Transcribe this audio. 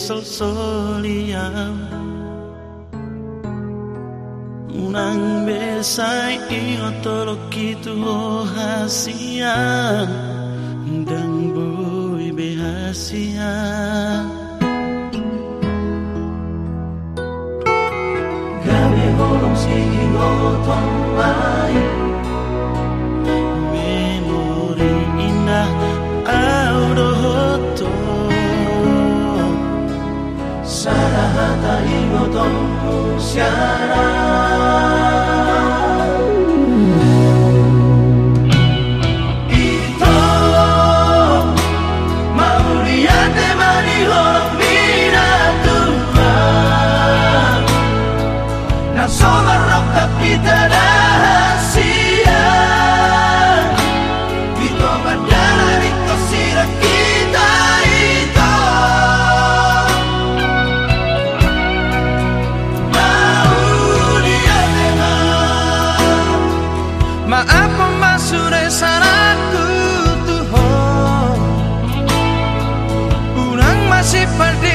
besel soliam Nang besai iyo tolok itu hasian Dan boy behasian Gabi holong sige ngotong lain don't Pardon, Shalom. compartir.